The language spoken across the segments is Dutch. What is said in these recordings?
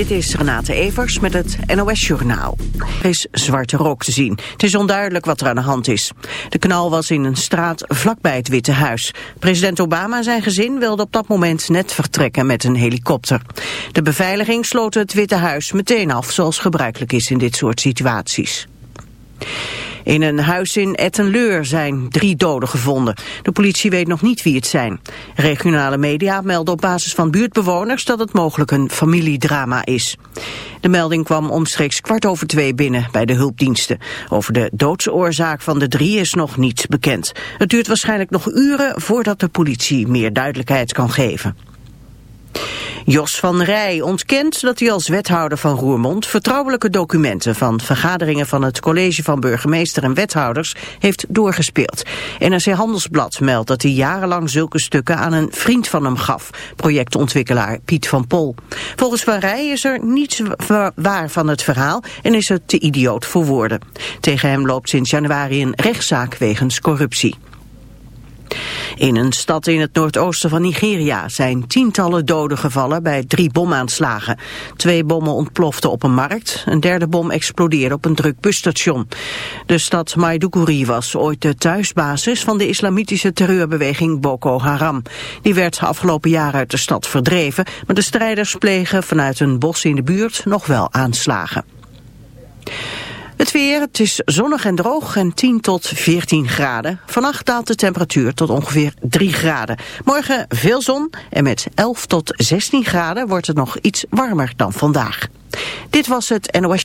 Dit is Renate Evers met het NOS Journaal. Er is zwarte rook te zien. Het is onduidelijk wat er aan de hand is. De knal was in een straat vlakbij het Witte Huis. President Obama en zijn gezin wilden op dat moment net vertrekken met een helikopter. De beveiliging sloot het Witte Huis meteen af, zoals gebruikelijk is in dit soort situaties. In een huis in Ettenleur zijn drie doden gevonden. De politie weet nog niet wie het zijn. Regionale media melden op basis van buurtbewoners dat het mogelijk een familiedrama is. De melding kwam omstreeks kwart over twee binnen bij de hulpdiensten. Over de doodsoorzaak van de drie is nog niets bekend. Het duurt waarschijnlijk nog uren voordat de politie meer duidelijkheid kan geven. Jos van Rij ontkent dat hij als wethouder van Roermond vertrouwelijke documenten van vergaderingen van het college van burgemeester en wethouders heeft doorgespeeld. NRC Handelsblad meldt dat hij jarenlang zulke stukken aan een vriend van hem gaf, projectontwikkelaar Piet van Pol. Volgens Van Rij is er niets waar van het verhaal en is het te idioot voor woorden. Tegen hem loopt sinds januari een rechtszaak wegens corruptie. In een stad in het noordoosten van Nigeria zijn tientallen doden gevallen bij drie bomaanslagen. Twee bommen ontploften op een markt, een derde bom explodeerde op een druk busstation. De stad Maiduguri was ooit de thuisbasis van de islamitische terreurbeweging Boko Haram. Die werd afgelopen jaar uit de stad verdreven, maar de strijders plegen vanuit een bos in de buurt nog wel aanslagen. Het weer, het is zonnig en droog en 10 tot 14 graden. Vannacht daalt de temperatuur tot ongeveer 3 graden. Morgen veel zon en met 11 tot 16 graden wordt het nog iets warmer dan vandaag. Dit was het NOS.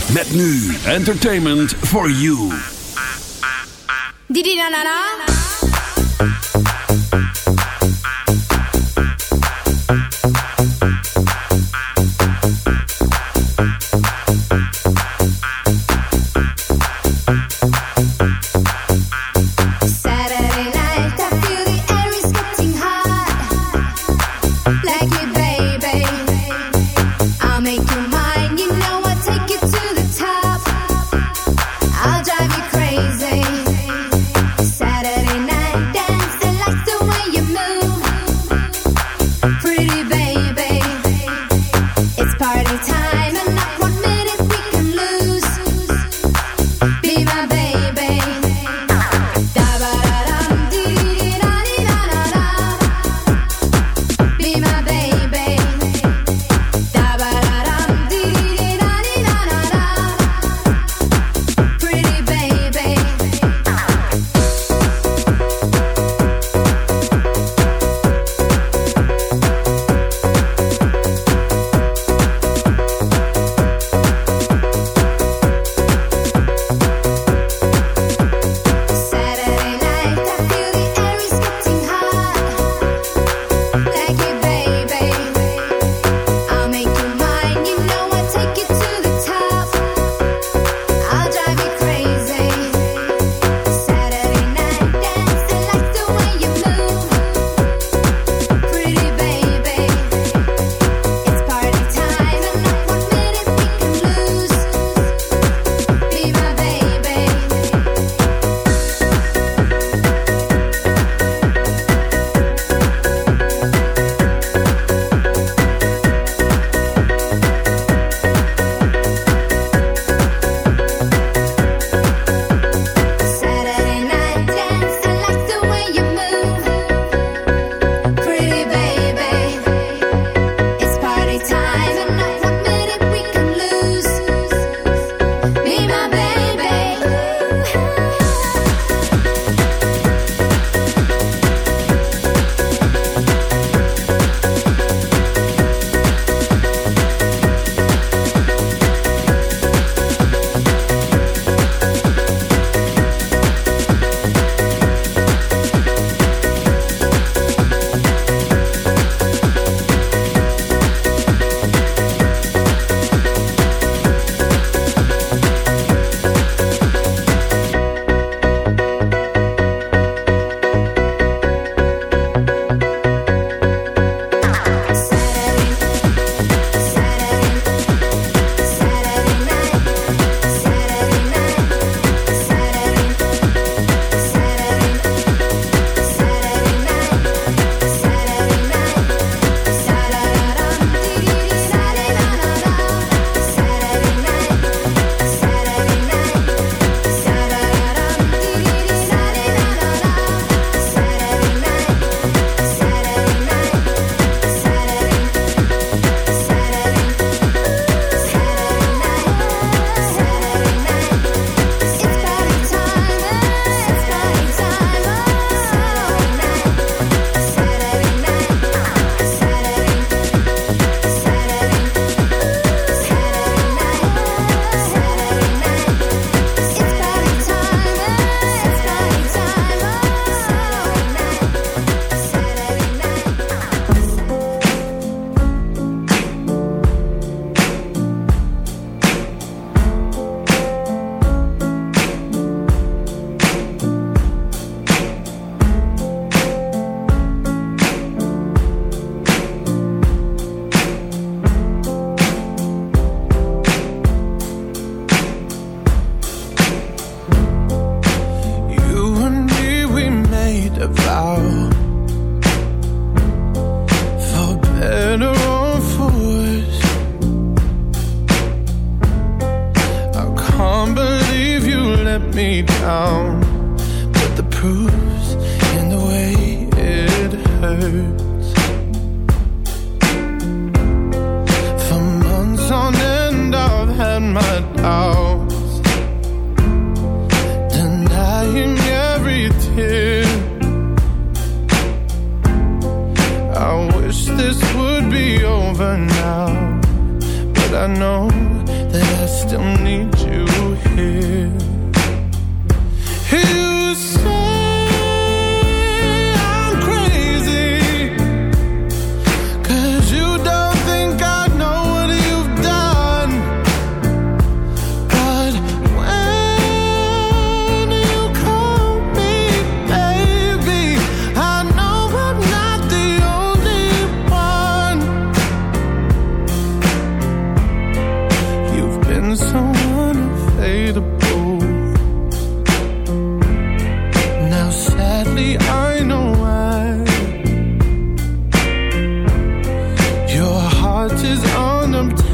Met nu entertainment for you. Didi na na na.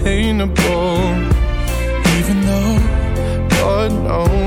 Unobtainable, even though God knows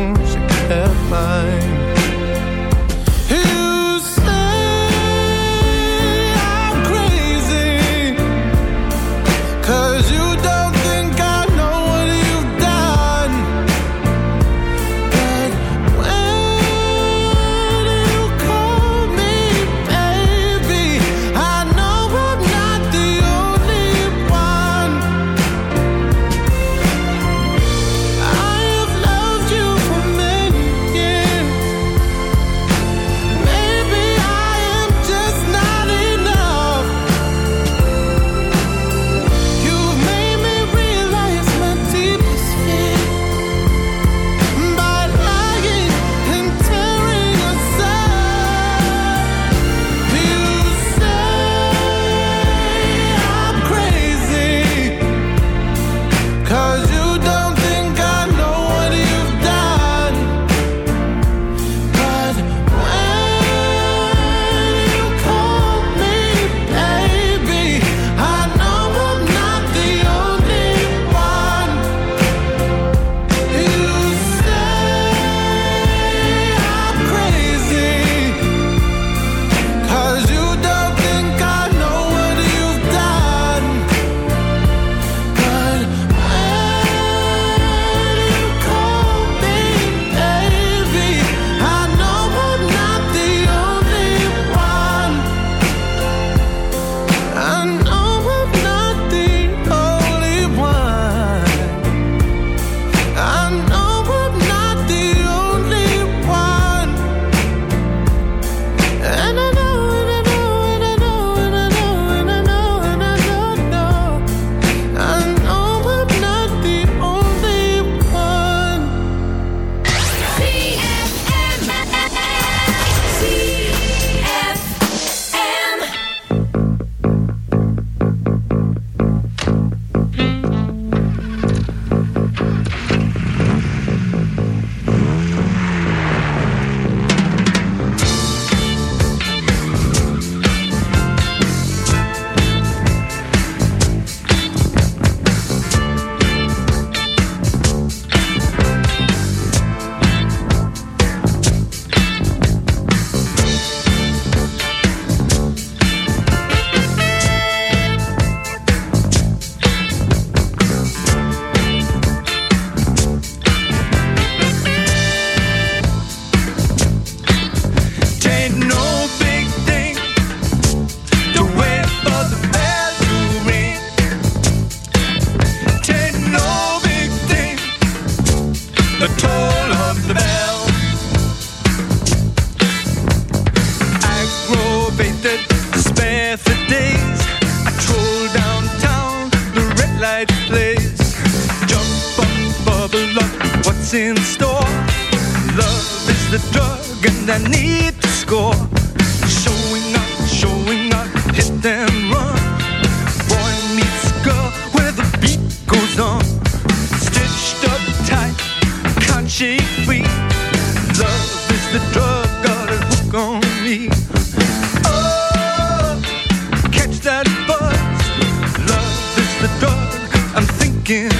begin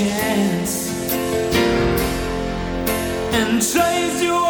chance and chase you.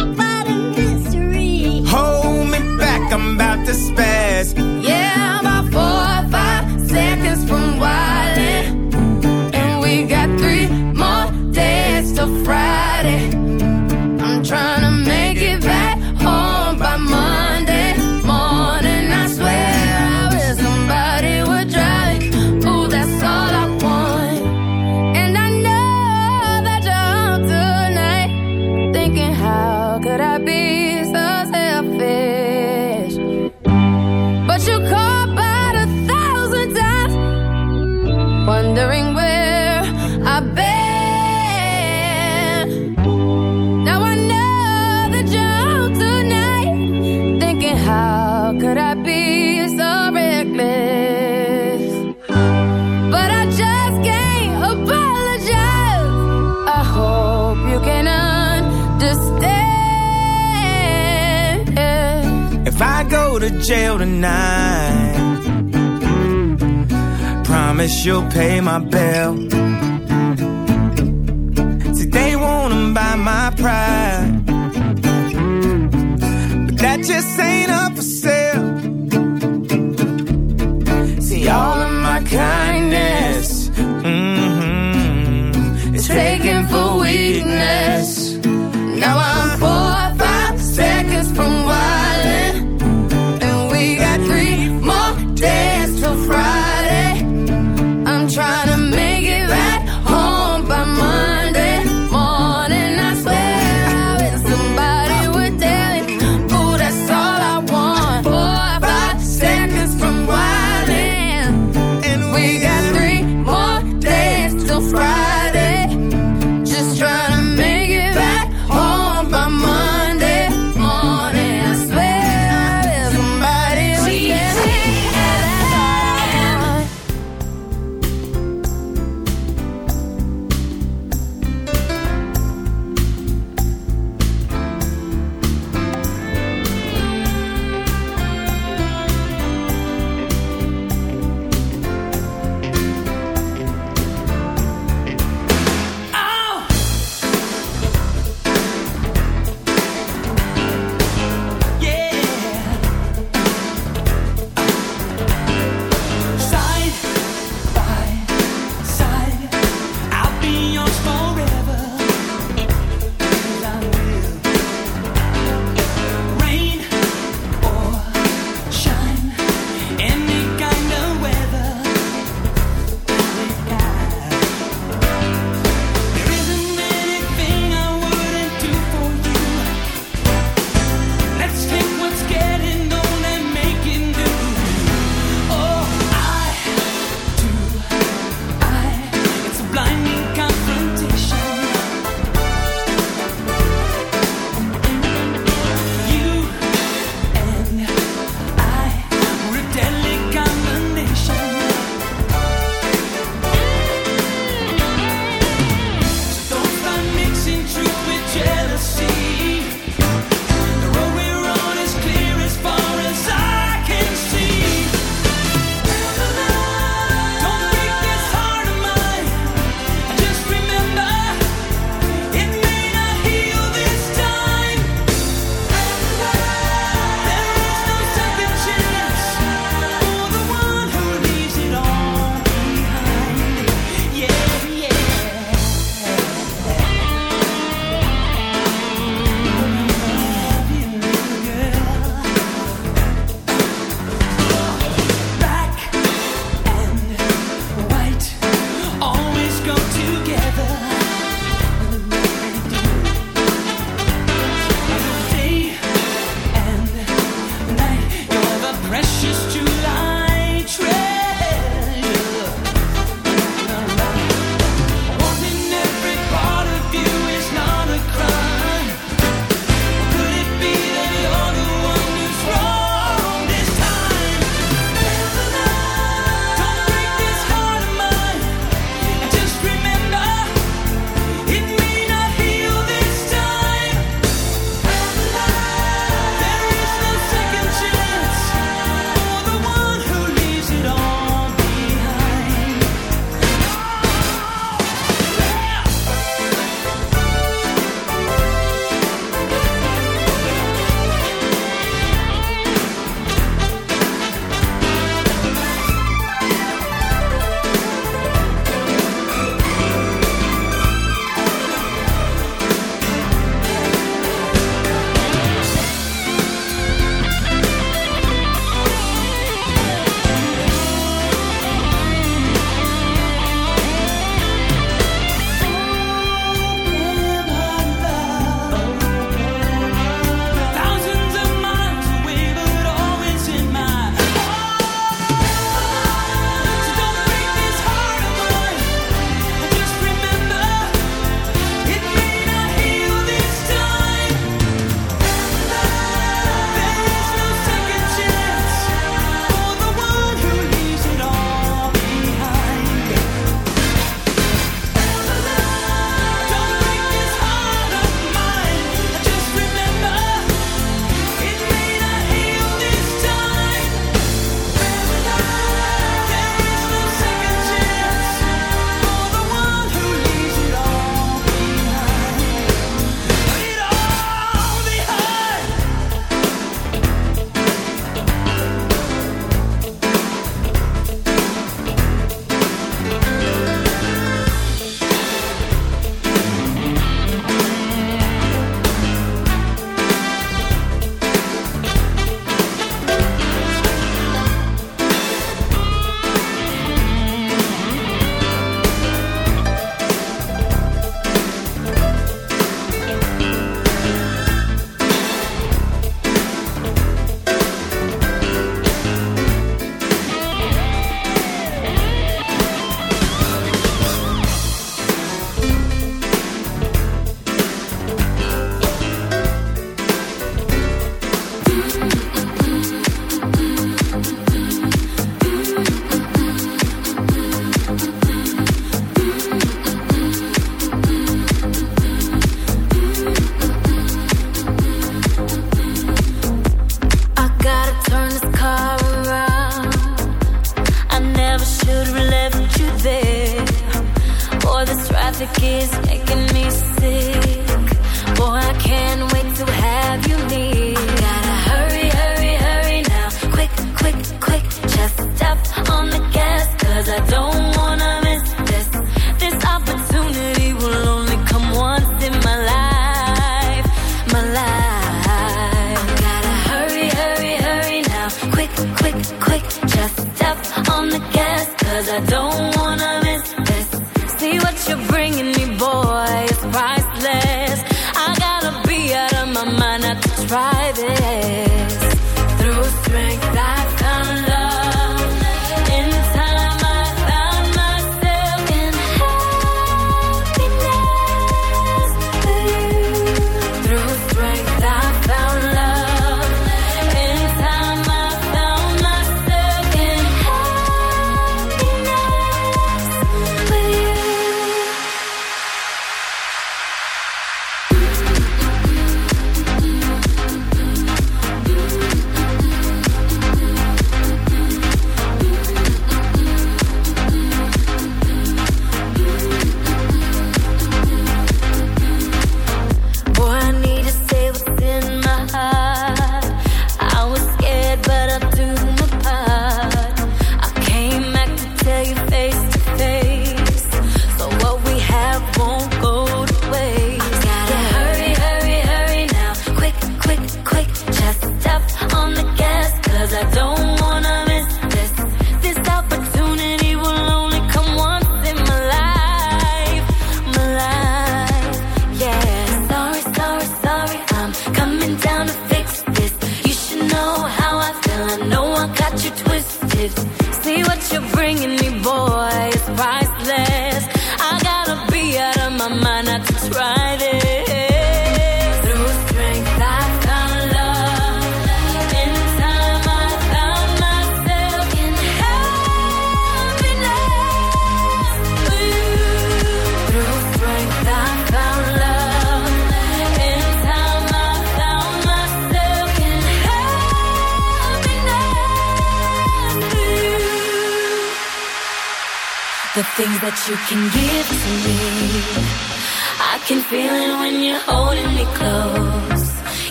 Tonight. Promise you'll pay my bill. Today wanna buy my pride. But that just ain't up for sale. See, all of my kindness mm-hmm, is taken for weakness. Now I'm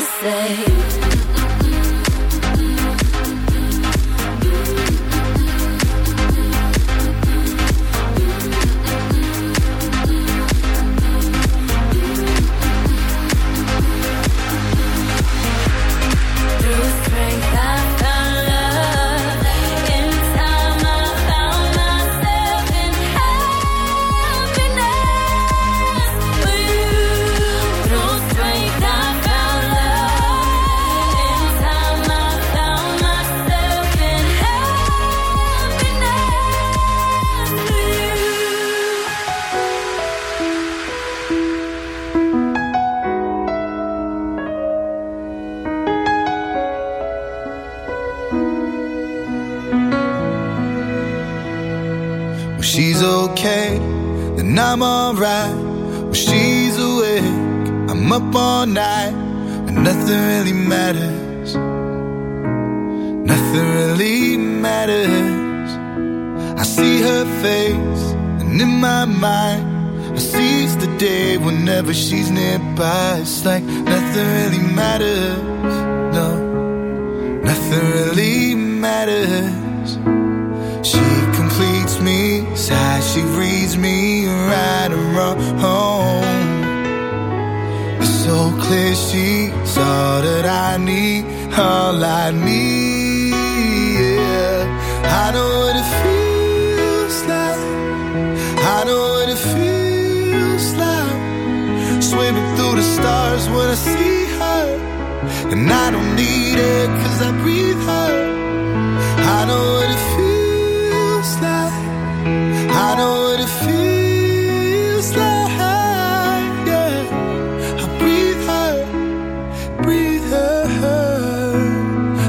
say. it's like nothing really matters. No, nothing really matters. She completes me, sighs, she reads me right and wrong. It's so clear she saw that I need all I need.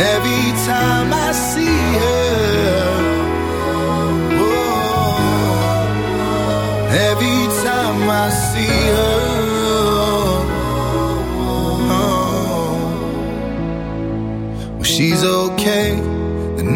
Every time I see her.